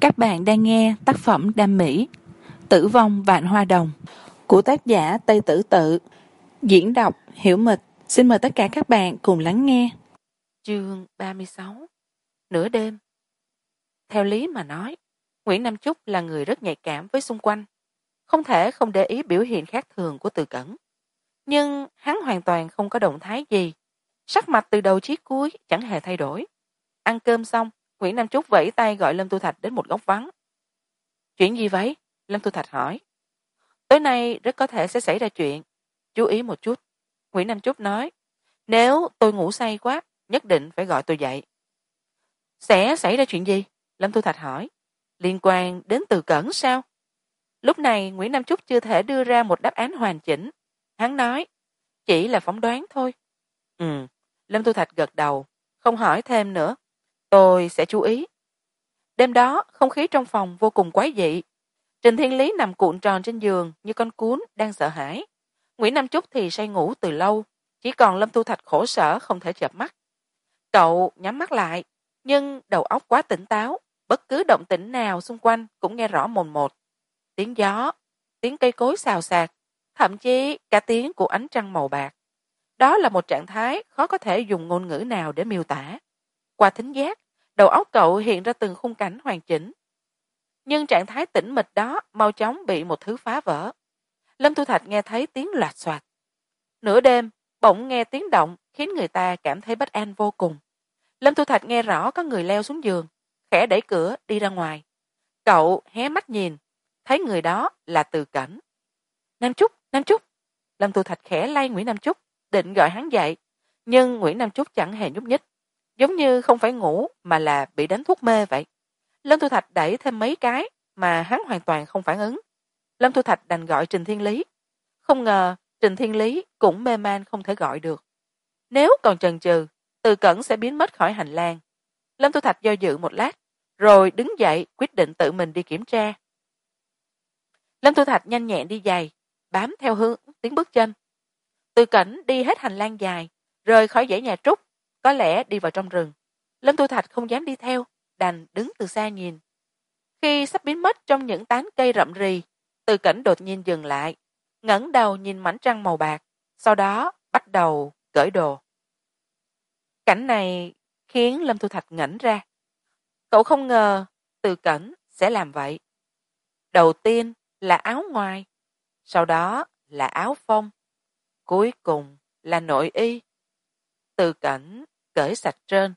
các bạn đang nghe tác phẩm đam mỹ, tử vong vạn hoa đồng, của tác giả tây tử tự. Diễn đọc hiểu mịch. Xin mời tất cả các bạn cùng lắng nghe. Chương ba mươi sáu, nửa đêm. Theo lý mà nói, nguyễn nam chúc là người rất nhạy cảm với xung quanh, không thể không để ý biểu hiện khác thường của từ cẩn. Nhưng hắn hoàn toàn không có động thái gì. Sắc mặt từ đầu chí cuối chẳng hề thay đổi. Ăn cơm xong nguyễn nam trúc vẫy tay gọi lâm tu thạch đến một góc vắng. Chuyện gì vậy? Lâm tu thạch hỏi. Tối nay rất có thể sẽ xảy ra chuyện. Chú ý một chút. Nguyễn nam trúc nói. Nếu tôi ngủ say quá, nhất định phải gọi tôi dậy. Sẽ xảy ra chuyện gì? Lâm tu thạch hỏi. Liên quan đến từ cẩn sao? Lúc này nguyễn nam trúc chưa thể đưa ra một đáp án hoàn chỉnh. Hắn nói, chỉ là phỏng đoán thôi. Ừ. Lâm tu thạch gật đầu, không hỏi thêm nữa tôi sẽ chú ý. Đêm đó, không khí trong phòng vô cùng quái dị. Trình thiên lý nằm cuộn tròn trên giường như con cún đang sợ hãi. Nguyễn nam trúc thì say ngủ từ lâu, chỉ còn lâm thu thạch khổ sở không thể chợp mắt. Cậu nhắm mắt lại, nhưng đầu óc quá tỉnh táo, bất cứ động tĩnh nào xung quanh cũng nghe rõ mồn một. Tiếng gió, tiếng cây cối xào xạc, thậm chí cả tiếng của ánh trăng màu bạc. Đó là một trạng thái khó có thể dùng ngôn ngữ nào để miêu tả. Qua thính giác đầu óc cậu hiện ra từng khung cảnh hoàn chỉnh. Nhưng trạng thái tĩnh mịch đó mau chóng bị một thứ phá vỡ. Lâm thu thạch nghe thấy tiếng loạt xoạt. Nửa đêm, bỗng nghe tiếng động khiến người ta cảm thấy bất an vô cùng. Lâm thu thạch nghe rõ có người leo xuống giường, khẽ đẩy cửa đi ra ngoài. Cậu hé mắt nhìn, thấy người đó là từ Cảnh. nam trúc nam trúc lâm thu thạch khẽ lay nguyễn nam trúc định gọi hắn dậy, nhưng nguyễn nam trúc chẳng hề nhúc nhích giống như không phải ngủ mà là bị đánh thuốc mê vậy. Lâm thu thạch đẩy thêm mấy cái mà hắn hoàn toàn không phản ứng. Lâm thu thạch đành gọi trình thiên lý. Không ngờ trình thiên lý cũng mê man không thể gọi được. Nếu còn chần chừ, từ cẩn sẽ biến mất khỏi hành lang. Lâm thu thạch do dự một lát, rồi đứng dậy quyết định tự mình đi kiểm tra. Lâm thu thạch nhanh nhẹn đi giày, bám theo hướng tiếng bước chân. Từ cẩn đi hết hành lang dài, rời khỏi dãy nhà trúc có lẽ đi vào trong rừng lâm tu thạch không dám đi theo đành đứng từ xa nhìn. Khi sắp biến mất trong những tán cây rậm rì từ cảnh đột nhiên dừng lại ngẩng đầu nhìn mảnh trăng màu bạc sau đó bắt đầu cởi đồ. Cảnh này khiến lâm thu thạch ngẩn ra. Cậu không ngờ từ cẩn sẽ làm vậy. Đầu tiên là áo ngoài sau đó là áo phong, cuối cùng là nội y. Từ cảnh cởi sạch trên.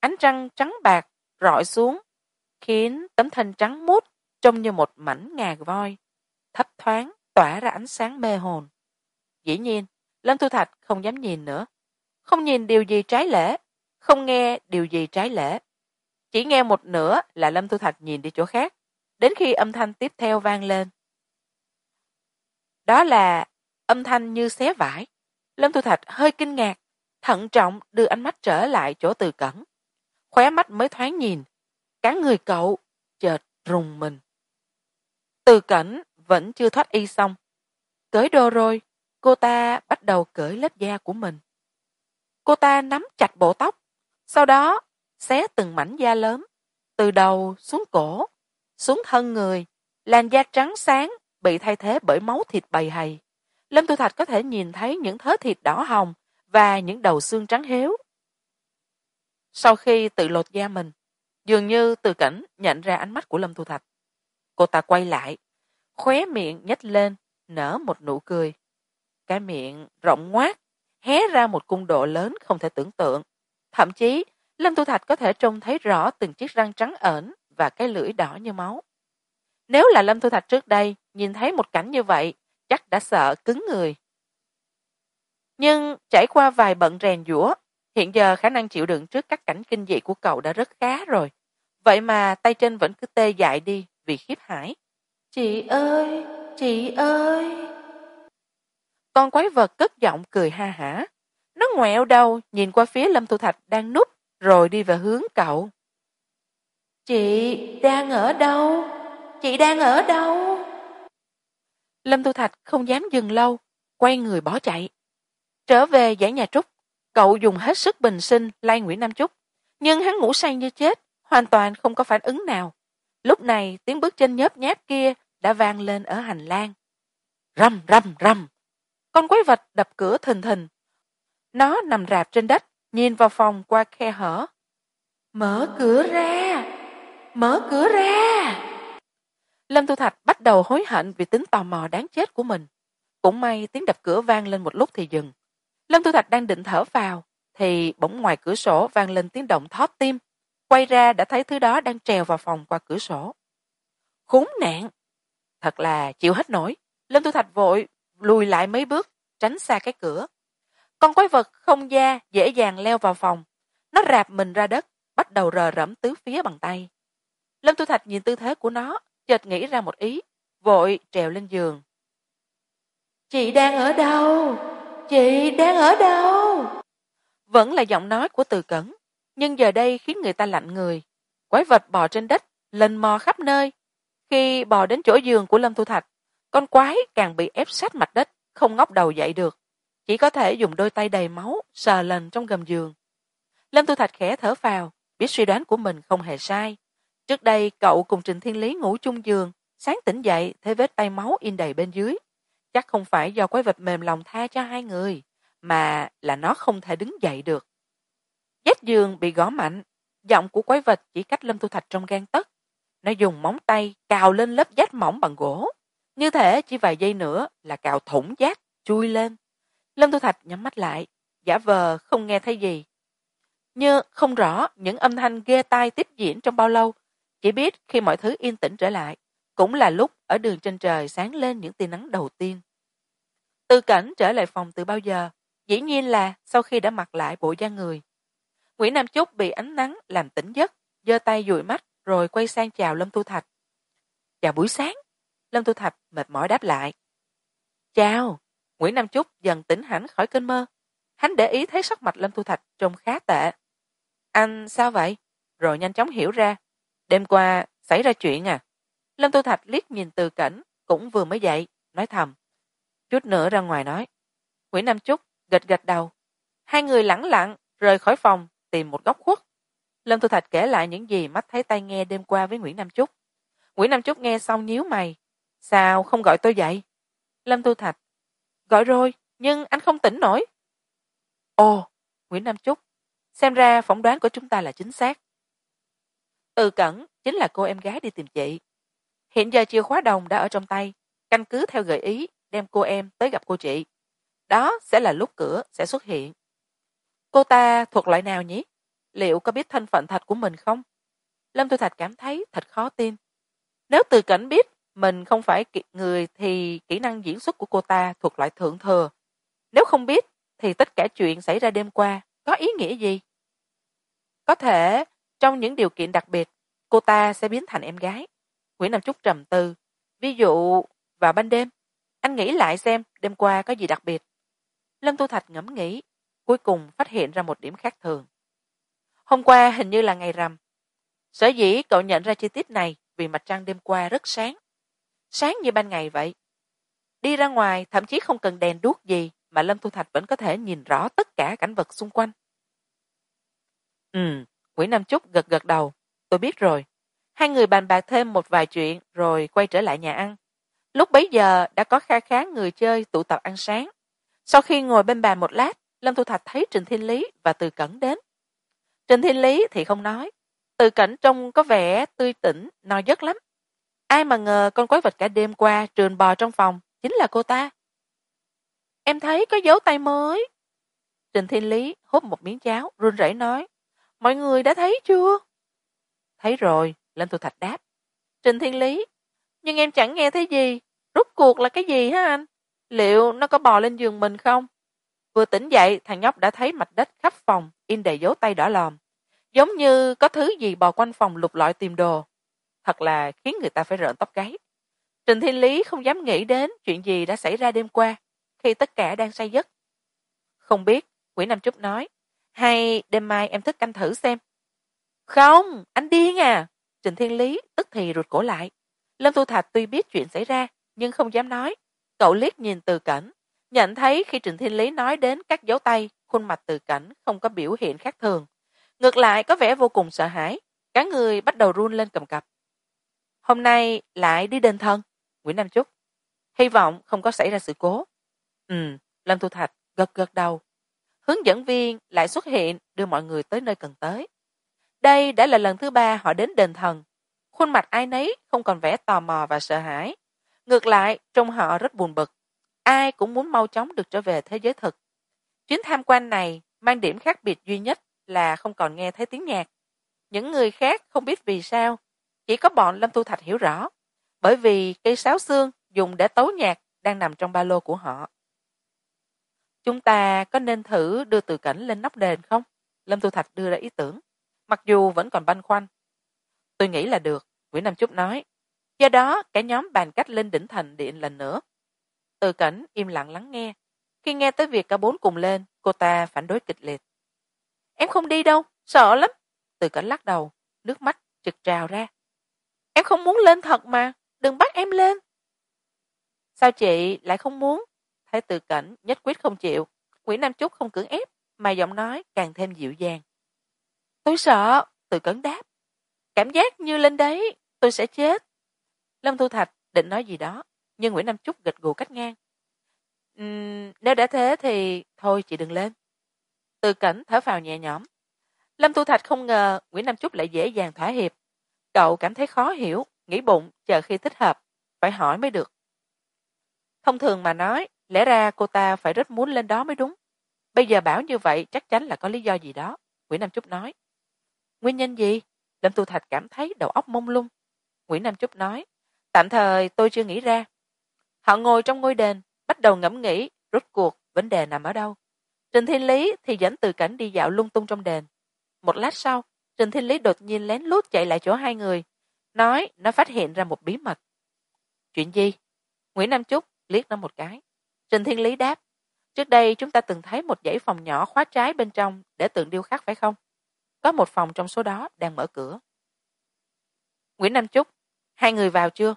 Ánh trăng trắng bạc rọi xuống, khiến tấm thân trắng muốt trông như một mảnh ngà voi, thấp thoáng tỏa ra ánh sáng mê hồn. Dĩ nhiên, lâm thu thạch không dám nhìn nữa, không nhìn điều gì trái lễ, không nghe điều gì trái lễ. Chỉ nghe một nửa là lâm thu thạch nhìn đi chỗ khác, đến khi âm thanh tiếp theo vang lên. Đó là âm thanh như xé vải. Lâm thu thạch hơi kinh ngạc thận trọng đưa ánh mắt trở lại chỗ từ cẩn. Khóe mắt mới thoáng nhìn, cả người cậu chợt rùng mình. Từ cẩn vẫn chưa thoát y xong. Cởi đồ rồi? Cô ta bắt đầu cởi lớp da của mình. Cô ta nắm chặt bộ tóc, sau đó xé từng mảnh da lớn, từ đầu xuống cổ, xuống thân người, làn da trắng sáng bị thay thế bởi máu thịt bầy hầy. Lâm tu thạch có thể nhìn thấy những thớ thịt đỏ hồng và những đầu xương trắng héo. Sau khi tự lột da mình, dường như từ cảnh nhận ra ánh mắt của lâm thu thạch, cô ta quay lại, khóe miệng nhếch lên, nở một nụ cười. Cái miệng rộng ngoác, hé ra một cung độ lớn không thể tưởng tượng. Thậm chí, lâm thu thạch có thể trông thấy rõ từng chiếc răng trắng ẩn và cái lưỡi đỏ như máu. Nếu là lâm thu thạch trước đây nhìn thấy một cảnh như vậy, chắc đã sợ cứng người nhưng trải qua vài bận rèn giũa hiện giờ khả năng chịu đựng trước các cảnh kinh dị của cậu đã rất khá rồi. Vậy mà tay chân vẫn cứ tê dại đi vì khiếp hải chị ơi chị ơi. Con quái vật cất giọng cười ha hả. Nó ngoẹo đầu nhìn qua phía lâm thu thạch đang núp rồi đi về hướng cậu. Chị đang ở đâu? Chị đang ở đâu? Lâm thu thạch không dám dừng lâu quay người bỏ chạy trở về dãy nhà trúc, cậu dùng hết sức bình sinh lay nguyễn nam trúc nhưng hắn ngủ say như chết, hoàn toàn không có phản ứng nào. Lúc này, tiếng bước chân nhớp nháp kia đã vang lên ở hành lang. Rầm rầm rầm. Con quái vật đập cửa thình thình. Nó nằm rạp trên đất, nhìn vào phòng qua khe hở. Mở cửa ra! Mở cửa ra! Lâm thu thạch bắt đầu hối hận vì tính tò mò đáng chết của mình. Cũng may tiếng đập cửa vang lên một lúc thì dừng lâm thu thạch đang định thở vào, thì bỗng ngoài cửa sổ vang lên tiếng động thót tim. Quay ra đã thấy thứ đó đang trèo vào phòng qua cửa sổ. Khốn nạn! Thật là chịu hết nổi. Lâm thu thạch vội lùi lại mấy bước, tránh xa cái cửa. Con quái vật không da, dễ dàng leo vào phòng. Nó rạp mình ra đất, bắt đầu rờ rẫm tứ phía bằng tay. Lâm thu thạch nhìn tư thế của nó, chợt nghĩ ra một ý, vội trèo lên giường. Chị đang ở đâu? Chị đang ở đâu? Vẫn là giọng nói của từ cẩn, nhưng giờ đây khiến người ta lạnh người. Quái vật bò trên đất lần mò khắp nơi. Khi bò đến chỗ giường của lâm thu thạch, con quái càng bị ép sát mặt đất, không ngóc đầu dậy được. Chỉ có thể dùng đôi tay đầy máu sờ lần trong gầm giường. Lâm thu thạch khẽ thở phào, biết suy đoán của mình không hề sai. Trước đây, cậu cùng trình thiên lý ngủ chung giường, sáng tỉnh dậy, thấy vết tay máu in đầy bên dưới chắc không phải do quái vật mềm lòng tha cho hai người, mà là nó không thể đứng dậy được. Vách giường bị gõ mạnh, giọng của quái vật chỉ cách lâm thu thạch trong gan tấc. Nó dùng móng tay cào lên lớp vách mỏng bằng gỗ. Như thể chỉ vài giây nữa là cào thủng vách, chui lên. Lâm thu thạch nhắm mắt lại, giả vờ không nghe thấy gì. Như không rõ những âm thanh ghê tai tiếp diễn trong bao lâu, chỉ biết khi mọi thứ yên tĩnh trở lại cũng là lúc ở đường trên trời sáng lên những tia nắng đầu tiên. Từ cảnh trở lại phòng từ bao giờ? Dĩ nhiên là sau khi đã mặc lại bộ da người. Nguyễn nam chúc bị ánh nắng làm tỉnh giấc, giơ tay dụi mắt rồi quay sang chào lâm thu thạch. Chào buổi sáng. Lâm thu thạch mệt mỏi đáp lại. Chào. Nguyễn nam chúc dần tỉnh hẳn khỏi cơn mơ. Hắn để ý thấy sắc mặt lâm thu thạch trông khá tệ. Anh sao vậy? Rồi nhanh chóng hiểu ra. Đêm qua xảy ra chuyện à? Lâm Tu thạch liếc nhìn từ cảnh, cũng vừa mới dậy, nói thầm. Chút nữa ra ngoài nói. Nguyễn nam chúc gật gật đầu. Hai người lẳng lặng rời khỏi phòng, tìm một góc khuất. Lâm Tu thạch kể lại những gì mắt thấy tay nghe đêm qua với nguyễn nam chúc. Nguyễn nam chúc nghe xong nhíu mày. Sao không gọi tôi dậy? Lâm Tu thạch. Gọi rồi, nhưng anh không tỉnh nổi. Ồ, nguyễn nam chúc. Xem ra phỏng đoán của chúng ta là chính xác. Từ cẩn, chính là cô em gái đi tìm chị hiện giờ chìa khóa đồng đã ở trong tay. Căn cứ theo gợi ý, đem cô em tới gặp cô chị. Đó sẽ là lúc cửa sẽ xuất hiện. Cô ta thuộc loại nào nhỉ? Liệu có biết thân phận thật của mình không? Lâm thu thạch cảm thấy thật khó tin. Nếu từ cảnh biết mình không phải người thì kỹ năng diễn xuất của cô ta thuộc loại thượng thừa. Nếu không biết thì tất cả chuyện xảy ra đêm qua có ý nghĩa gì? Có thể trong những điều kiện đặc biệt, cô ta sẽ biến thành em gái nguyễn nam trúc trầm tư. Ví dụ, vào ban đêm, anh nghĩ lại xem đêm qua có gì đặc biệt. Lâm tu thạch ngẫm nghĩ, cuối cùng phát hiện ra một điểm khác thường. Hôm qua hình như là ngày rằm. Sở dĩ cậu nhận ra chi tiết này vì mặt trăng đêm qua rất sáng. Sáng như ban ngày vậy. Đi ra ngoài, thậm chí không cần đèn đuốc gì mà lâm thu thạch vẫn có thể nhìn rõ tất cả cảnh vật xung quanh. Ừ nguyễn nam trúc gật gật đầu. Tôi biết rồi hai người bàn bạc thêm một vài chuyện, rồi quay trở lại nhà ăn. Lúc bấy giờ, đã có kha khá người chơi tụ tập ăn sáng. Sau khi ngồi bên bàn một lát, lâm thu thạch thấy trình thiên lý và từ cẩn đến. Trình thiên lý thì không nói. Từ cẩn trông có vẻ tươi tỉnh, no giấc lắm. Ai mà ngờ con quái vật cả đêm qua trườn bò trong phòng chính là cô ta. Em thấy có dấu tay mới. Trình thiên lý hút một miếng cháo, run rẩy nói, mọi người đã thấy chưa? Thấy rồi lâm tu thạch đáp. Trình thiên lý, nhưng em chẳng nghe thấy gì. Rút cuộc là cái gì hả anh? Liệu nó có bò lên giường mình không? Vừa tỉnh dậy, thằng nhóc đã thấy mặt đất khắp phòng, in đầy dấu tay đỏ lòm. Giống như có thứ gì bò quanh phòng lục lọi tìm đồ. Thật là khiến người ta phải rợn tóc gáy. Trình thiên lý không dám nghĩ đến chuyện gì đã xảy ra đêm qua, khi tất cả đang say giấc. Không biết nguyễn nam trúc nói, hay đêm mai em thức canh thử xem. Không, anh điên à trình thiên lý tức thì rụt cổ lại. Lâm thu thạch tuy biết chuyện xảy ra, nhưng không dám nói. Cậu liếc nhìn từ cảnh, nhận thấy khi trình thiên lý nói đến các dấu tay, khuôn mặt từ cảnh không có biểu hiện khác thường. Ngược lại có vẻ vô cùng sợ hãi, cả người bắt đầu run lên cầm cập. Hôm nay lại đi đền thân nguyễn nam trúc hy vọng không có xảy ra sự cố. Ừ lâm thu thạch gật gật đầu. Hướng dẫn viên lại xuất hiện đưa mọi người tới nơi cần tới đây đã là lần thứ ba họ đến đền thần. Khuôn mặt ai nấy không còn vẻ tò mò và sợ hãi. Ngược lại, trông họ rất buồn bực. Ai cũng muốn mau chóng được trở về thế giới thực. Chuyến tham quan này mang điểm khác biệt duy nhất là không còn nghe thấy tiếng nhạc. Những người khác không biết vì sao, chỉ có bọn lâm thu thạch hiểu rõ. Bởi vì cây sáo xương dùng để tấu nhạc đang nằm trong ba lô của họ. Chúng ta có nên thử đưa từ cảnh lên nóc đền không? Lâm thu thạch đưa ra ý tưởng mặc dù vẫn còn băn khoăn. Tôi nghĩ là được, nguyễn nam trúc nói. Do đó, cả nhóm bàn cách lên đỉnh thành điện lần nữa. Từ cảnh im lặng lắng nghe. Khi nghe tới việc cả bốn cùng lên, cô ta phản đối kịch liệt. Em không đi đâu, sợ lắm. Từ cảnh lắc đầu, nước mắt trực trào ra. Em không muốn lên thật mà, đừng bắt em lên. Sao chị lại không muốn? Thấy từ cảnh nhất quyết không chịu, nguyễn nam trúc không cưỡng ép, mà giọng nói càng thêm dịu dàng tôi sợ từ cẩn đáp. Cảm giác như lên đấy tôi sẽ chết. Lâm thu thạch định nói gì đó nhưng nguyễn nam trúc gật gù cách ngang. Uhm, nếu đã thế thì thôi chị đừng lên. Từ cảnh thở phào nhẹ nhõm. Lâm thu thạch không ngờ nguyễn nam trúc lại dễ dàng thỏa hiệp. Cậu cảm thấy khó hiểu nghĩ bụng chờ khi thích hợp phải hỏi mới được. Thông thường mà nói lẽ ra cô ta phải rất muốn lên đó mới đúng. Bây giờ bảo như vậy chắc chắn là có lý do gì đó nguyễn nam trúc nói nguyên nhân gì? Lâm tu thạch cảm thấy đầu óc mông lung. Nguyễn nam trúc nói, tạm thời tôi chưa nghĩ ra. Họ ngồi trong ngôi đền, bắt đầu ngẫm nghĩ rốt cuộc vấn đề nằm ở đâu. Trình thiên lý thì dẫn từ cảnh đi dạo lung tung trong đền. Một lát sau, trình thiên lý đột nhiên lén lút chạy lại chỗ hai người, nói nó phát hiện ra một bí mật. Chuyện gì? Nguyễn nam trúc liếc nó một cái. Trình thiên lý đáp, trước đây chúng ta từng thấy một dãy phòng nhỏ khóa trái bên trong để tượng điêu khắc phải không? Có một phòng trong số đó đang mở cửa. Nguyễn nam Chúc, hai người vào chưa?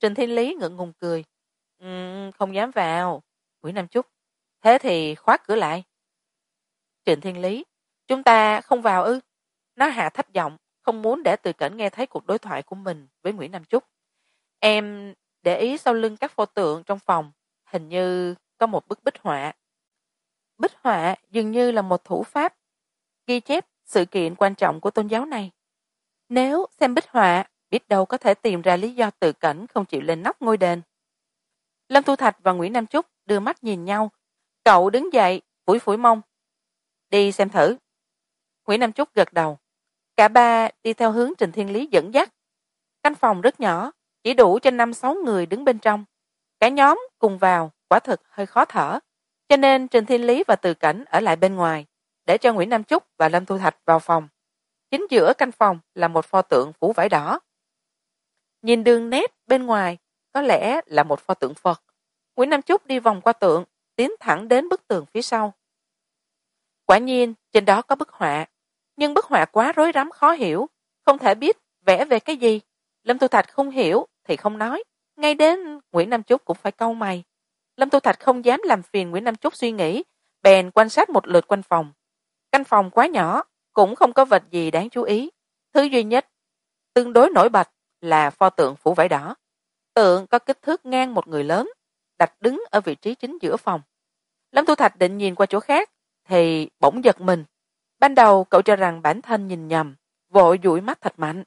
Trình thiên lý ngượng ngùng cười. Ừ, không dám vào. Nguyễn nam Chúc, thế thì khóa cửa lại. Trình thiên lý chúng ta không vào ư? Nó hạ thấp giọng không muốn để từ cảnh nghe thấy cuộc đối thoại của mình với nguyễn nam Chúc. em để ý sau lưng các pho tượng trong phòng hình như có một bức bích họa. Bích họa dường như là một thủ pháp ghi chép sự kiện quan trọng của tôn giáo này. Nếu xem bích họa, biết đâu có thể tìm ra lý do tự cảnh không chịu lên nóc ngôi đền. Lâm thu thạch và nguyễn nam trúc đưa mắt nhìn nhau. Cậu đứng dậy, phủi phủi mông. Đi xem thử. Nguyễn nam trúc gật đầu. Cả ba đi theo hướng trình thiên lý dẫn dắt. Căn phòng rất nhỏ, chỉ đủ cho năm sáu người đứng bên trong. Cả nhóm cùng vào, quả thực hơi khó thở. Cho nên trình thiên lý và từ cảnh ở lại bên ngoài để cho nguyễn nam trúc và lâm thu thạch vào phòng. Chính giữa căn phòng là một pho tượng phủ vải đỏ. Nhìn đường nét bên ngoài, có lẽ là một pho tượng phật. Nguyễn nam trúc đi vòng qua tượng, tiến thẳng đến bức tường phía sau. Quả nhiên, trên đó có bức họa. Nhưng bức họa quá rối rắm khó hiểu, không thể biết vẽ về cái gì. Lâm thu thạch không hiểu thì không nói. Ngay đến nguyễn nam trúc cũng phải câu mày. Lâm tu thạch không dám làm phiền nguyễn nam trúc suy nghĩ, bèn quan sát một lượt quanh phòng căn phòng quá nhỏ, cũng không có vật gì đáng chú ý. Thứ duy nhất, tương đối nổi bật là pho tượng phủ vải đỏ. Tượng có kích thước ngang một người lớn, đặt đứng ở vị trí chính giữa phòng. Lâm tu thạch định nhìn qua chỗ khác, thì bỗng giật mình. Ban đầu, cậu cho rằng bản thân nhìn nhầm, vội dụi mắt thật mạnh.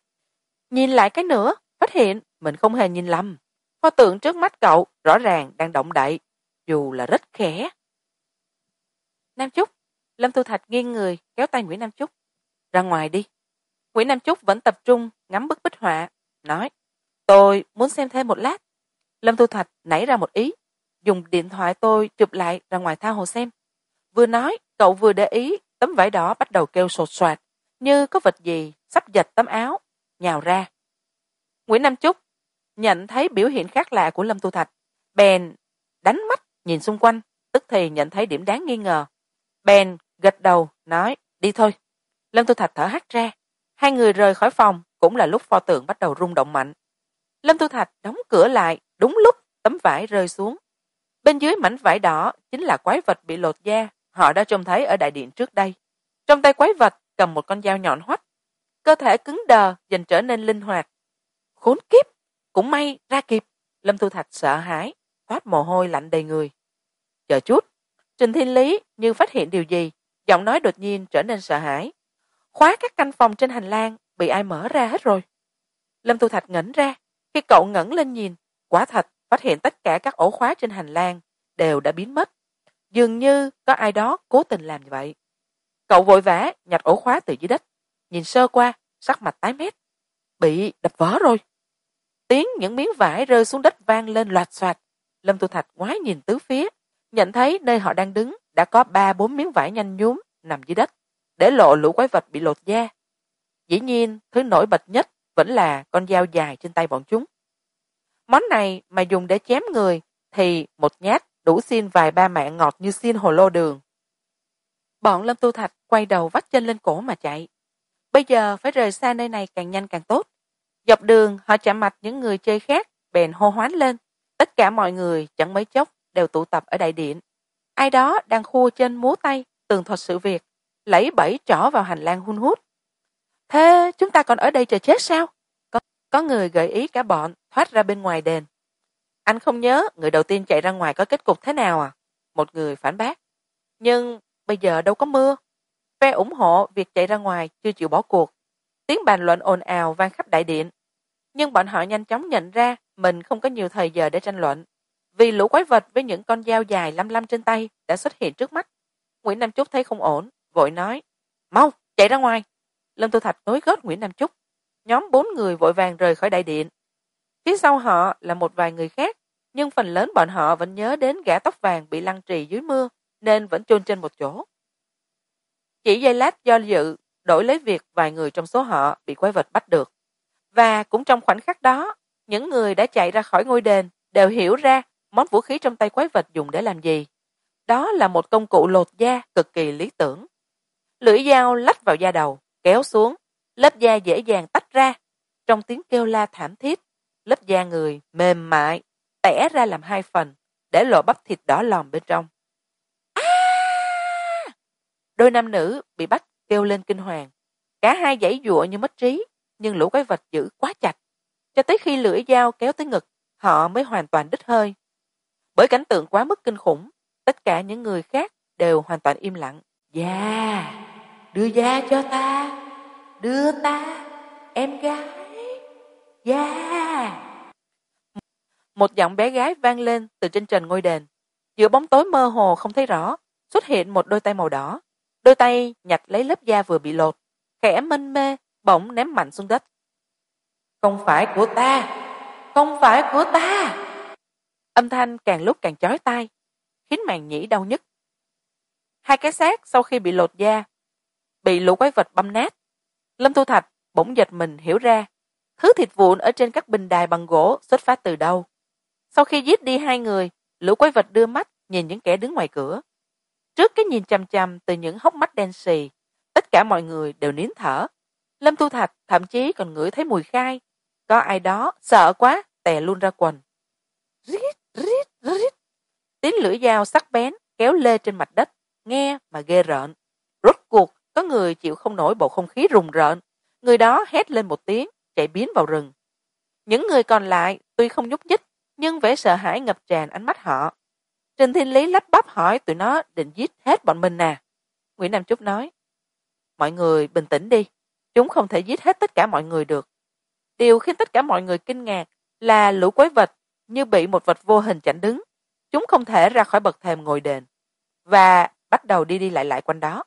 Nhìn lại cái nữa, phát hiện mình không hề nhìn lầm. Pho tượng trước mắt cậu rõ ràng đang động đậy, dù là rất khẽ. Nam chúc lâm thu thạch nghiêng người, kéo tay nguyễn nam trúc ra ngoài đi. Nguyễn nam trúc vẫn tập trung, ngắm bức bích họa, nói, tôi muốn xem thêm một lát. Lâm thu thạch nảy ra một ý, dùng điện thoại tôi chụp lại ra ngoài tha hồ xem. Vừa nói, cậu vừa để ý, tấm vải đỏ bắt đầu kêu sột soạt, như có vật gì sắp giật tấm áo, nhào ra. Nguyễn nam trúc nhận thấy biểu hiện khác lạ của lâm tu thạch. Bèn đánh mắt nhìn xung quanh, tức thì nhận thấy điểm đáng nghi ngờ. Bèn gật đầu, nói, đi thôi. Lâm tu thạch thở hắt ra. Hai người rời khỏi phòng cũng là lúc pho tượng bắt đầu rung động mạnh. Lâm tu thạch đóng cửa lại, đúng lúc tấm vải rơi xuống. Bên dưới mảnh vải đỏ chính là quái vật bị lột da, họ đã trông thấy ở đại điện trước đây. Trong tay quái vật cầm một con dao nhọn hoắt, cơ thể cứng đờ dần trở nên linh hoạt. Khốn kiếp, cũng may ra kịp, lâm thu thạch sợ hãi toát mồ hôi lạnh đầy người. Chờ chút, trình thiên lý như phát hiện điều gì? Giọng nói đột nhiên trở nên sợ hãi. Khóa các căn phòng trên hành lang, bị ai mở ra hết rồi. Lâm thu thạch ngẩng ra, khi cậu ngẩng lên nhìn, quả thật phát hiện tất cả các ổ khóa trên hành lang đều đã biến mất. Dường như có ai đó cố tình làm như vậy. Cậu vội vã nhặt ổ khóa từ dưới đất, nhìn sơ qua, sắc mặt tái mét. Bị đập vỡ rồi. Tiếng những miếng vải rơi xuống đất vang lên loạt xoạt lâm tu thạch ngoái nhìn tứ phía, nhận thấy nơi họ đang đứng đã có ba bốn miếng vải nhanh nhúm nằm dưới đất, để lộ lũ quái vật bị lột da. Dĩ nhiên, thứ nổi bật nhất vẫn là con dao dài trên tay bọn chúng. Món này mà dùng để chém người thì một nhát đủ xin vài ba mạng ngọt như xin hồ lô đường. Bọn lâm tu thạch quay đầu vắt chân lên cổ mà chạy. Bây giờ phải rời xa nơi này càng nhanh càng tốt. Dọc đường, họ chạm mặt những người chơi khác, bèn hô hoán lên. Tất cả mọi người chẳng mấy chốc đều tụ tập ở đại điện ai đó đang khua trên múa tay tường thuật sự việc lẫy bẫy trỏ vào hành lang hun hút. Thế chúng ta còn ở đây chờ chết sao? Có, có người gợi ý cả bọn thoát ra bên ngoài đền. Anh không nhớ người đầu tiên chạy ra ngoài có kết cục thế nào à? Một người phản bác. Nhưng bây giờ đâu có mưa. Phe ủng hộ việc chạy ra ngoài chưa chịu bỏ cuộc. Tiếng bàn luận ồn ào vang khắp đại điện. Nhưng bọn họ nhanh chóng nhận ra mình không có nhiều thời giờ để tranh luận vì lũ quái vật với những con dao dài lăm lăm trên tay đã xuất hiện trước mắt. Nguyễn nam trúc thấy không ổn, vội nói, mau, chạy ra ngoài. Lâm tu thạch nối gót nguyễn nam trúc nhóm bốn người vội vàng rời khỏi đại điện. Phía sau họ là một vài người khác, nhưng phần lớn bọn họ vẫn nhớ đến gã tóc vàng bị lăng trì dưới mưa, nên vẫn chôn trên một chỗ. Chỉ giây lát do dự, đổi lấy việc vài người trong số họ bị quái vật bắt được. Và cũng trong khoảnh khắc đó, những người đã chạy ra khỏi ngôi đền đều hiểu ra món vũ khí trong tay quái vật dùng để làm gì? Đó là một công cụ lột da cực kỳ lý tưởng. Lưỡi dao lách vào da đầu, kéo xuống, lớp da dễ dàng tách ra. Trong tiếng kêu la thảm thiết, lớp da người mềm mại, tẻ ra làm hai phần, để lộ bắp thịt đỏ lòm bên trong. Đôi nam nữ bị bắt kêu lên kinh hoàng. Cả hai dãy giụa như mất trí, nhưng lũ quái vật giữ quá chặt. Cho tới khi lưỡi dao kéo tới ngực, họ mới hoàn toàn đứt hơi bởi cảnh tượng quá mức kinh khủng, tất cả những người khác đều hoàn toàn im lặng. Da đưa da cho ta, đưa ta, em gái da một giọng bé gái vang lên từ trên trần ngôi đền. Giữa bóng tối mơ hồ không thấy rõ, xuất hiện một đôi tay màu đỏ. Đôi tay nhặt lấy lớp da vừa bị lột, khẽ mênh mê, bỗng ném mạnh xuống đất. Không phải của ta, không phải của ta âm thanh càng lúc càng chói tai, khiến màng nhĩ đau nhức. Hai cái xác sau khi bị lột da, bị lũ quái vật băm nát, lâm thu thạch bỗng giật mình hiểu ra, thứ thịt vụn ở trên các bình đài bằng gỗ xuất phát từ đâu. Sau khi giết đi hai người, lũ quái vật đưa mắt nhìn những kẻ đứng ngoài cửa. Trước cái nhìn chằm chằm từ những hốc mắt đen xì, tất cả mọi người đều nín thở. Lâm thu thạch thậm chí còn ngửi thấy mùi khai, có ai đó sợ quá, tè luôn ra quần. Rít rít. Tiếng lưỡi dao sắc bén kéo lê trên mặt đất, nghe mà ghê rợn. Rốt cuộc, có người chịu không nổi bầu không khí rùng rợn. Người đó hét lên một tiếng, chạy biến vào rừng. Những người còn lại tuy không nhúc nhích, nhưng vẻ sợ hãi ngập tràn ánh mắt họ. Trình thiên lý lắp bắp hỏi tụi nó định giết hết bọn mình nè. Nguyễn nam trúc nói, mọi người bình tĩnh đi, chúng không thể giết hết tất cả mọi người được. Điều khiến tất cả mọi người kinh ngạc là lũ quái vật như bị một vật vô hình chặn đứng. Chúng không thể ra khỏi bậc thềm ngồi đền. Và bắt đầu đi đi lại lại quanh đó.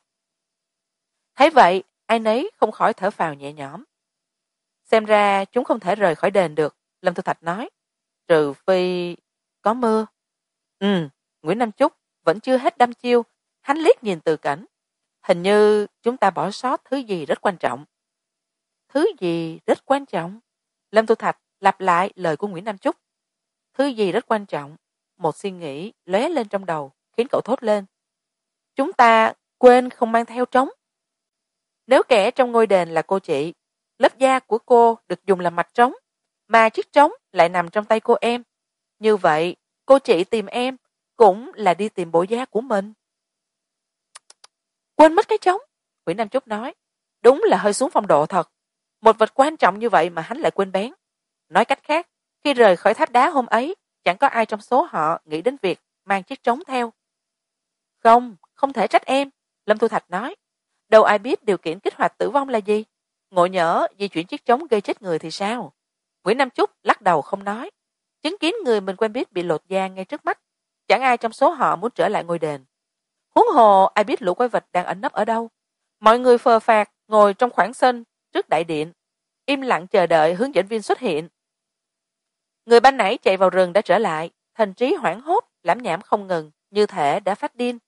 Thấy vậy, ai nấy không khỏi thở phào nhẹ nhõm. Xem ra chúng không thể rời khỏi đền được, lâm thu thạch nói. Trừ phi có mưa. Ừ nguyễn nam Chúc vẫn chưa hết đăm chiêu. Hắn liếc nhìn từ cảnh. Hình như chúng ta bỏ sót thứ gì rất quan trọng. Thứ gì rất quan trọng? Lâm thu thạch lặp lại lời của nguyễn nam Chúc thứ gì rất quan trọng, một suy nghĩ lóe lên trong đầu, khiến cậu thốt lên. Chúng ta quên không mang theo trống. Nếu kẻ trong ngôi đền là cô chị, lớp da của cô được dùng làm mặt trống, mà chiếc trống lại nằm trong tay cô em. Như vậy, cô chị tìm em cũng là đi tìm bộ da của mình. Quên mất cái trống nguyễn nam chúc nói. Đúng là hơi xuống phong độ thật. Một vật quan trọng như vậy mà hắn lại quên bén. Nói cách khác khi rời khỏi tháp đá hôm ấy, chẳng có ai trong số họ nghĩ đến việc mang chiếc trống theo. Không không thể trách em, lâm thu thạch nói. Đâu ai biết điều kiện kích hoạt tử vong là gì. Ngộ nhỡ di chuyển chiếc trống gây chết người thì sao? Nguyễn nam chúc lắc đầu không nói. Chứng kiến người mình quen biết bị lột da ngay trước mắt, chẳng ai trong số họ muốn trở lại ngôi đền. Huống hồ, ai biết lũ quái vật đang ẩn nấp ở đâu. Mọi người phờ phạt ngồi trong khoảng sân trước đại điện, im lặng chờ đợi hướng dẫn viên xuất hiện người ban nãy chạy vào rừng đã trở lại thần trí hoảng hốt, lãm nhảm không ngừng, như thể đã phát điên.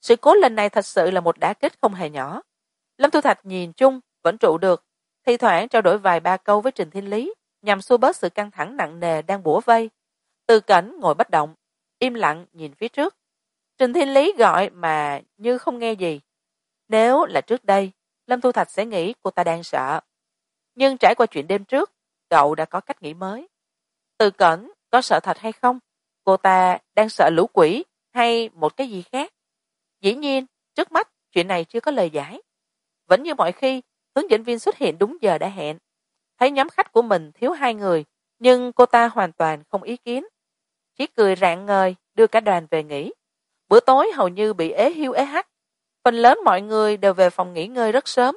Sự cố lần này thật sự là một đả kích không hề nhỏ. Lâm thu thạch nhìn chung, vẫn trụ được, thi thoảng trao đổi vài ba câu với trình thiên lý, nhằm xua bớt sự căng thẳng nặng nề đang bủa vây. Từ cảnh ngồi bất động, im lặng nhìn phía trước. Trình thiên lý gọi mà như không nghe gì. Nếu là trước đây, lâm thu thạch sẽ nghĩ cô ta đang sợ. Nhưng trải qua chuyện đêm trước, cậu đã có cách nghĩ mới từ cẩn có sợ thật hay không? Cô ta đang sợ lũ quỷ hay một cái gì khác? Dĩ nhiên, trước mắt chuyện này chưa có lời giải. Vẫn như mọi khi, hướng dẫn viên xuất hiện đúng giờ đã hẹn. Thấy nhóm khách của mình thiếu hai người, nhưng cô ta hoàn toàn không ý kiến. Chỉ cười rạng ngời, đưa cả đoàn về nghỉ. Bữa tối hầu như bị ế hiu ế hắt. Phần lớn mọi người đều về phòng nghỉ ngơi rất sớm.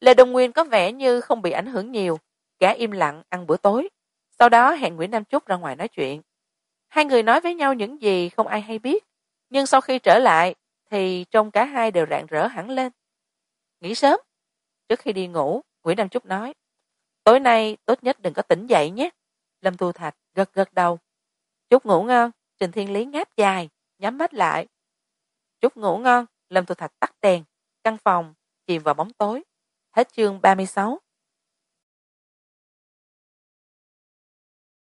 Lê đông nguyên có vẻ như không bị ảnh hưởng nhiều, gã im lặng ăn bữa tối sau đó hẹn nguyễn nam trúc ra ngoài nói chuyện. Hai người nói với nhau những gì không ai hay biết, nhưng sau khi trở lại thì trông cả hai đều rạng rỡ hẳn lên. Nghỉ sớm. Trước khi đi ngủ, nguyễn nam trúc nói, tối nay tốt nhất đừng có tỉnh dậy nhé. Lâm tu thạch gật gật đầu. Chúc ngủ ngon. Trình thiên lý ngáp dài, nhắm mắt lại. Chúc ngủ ngon. Lâm tu thạch tắt đèn, căn phòng chìm vào bóng tối. Hết chương ba mươi sáu.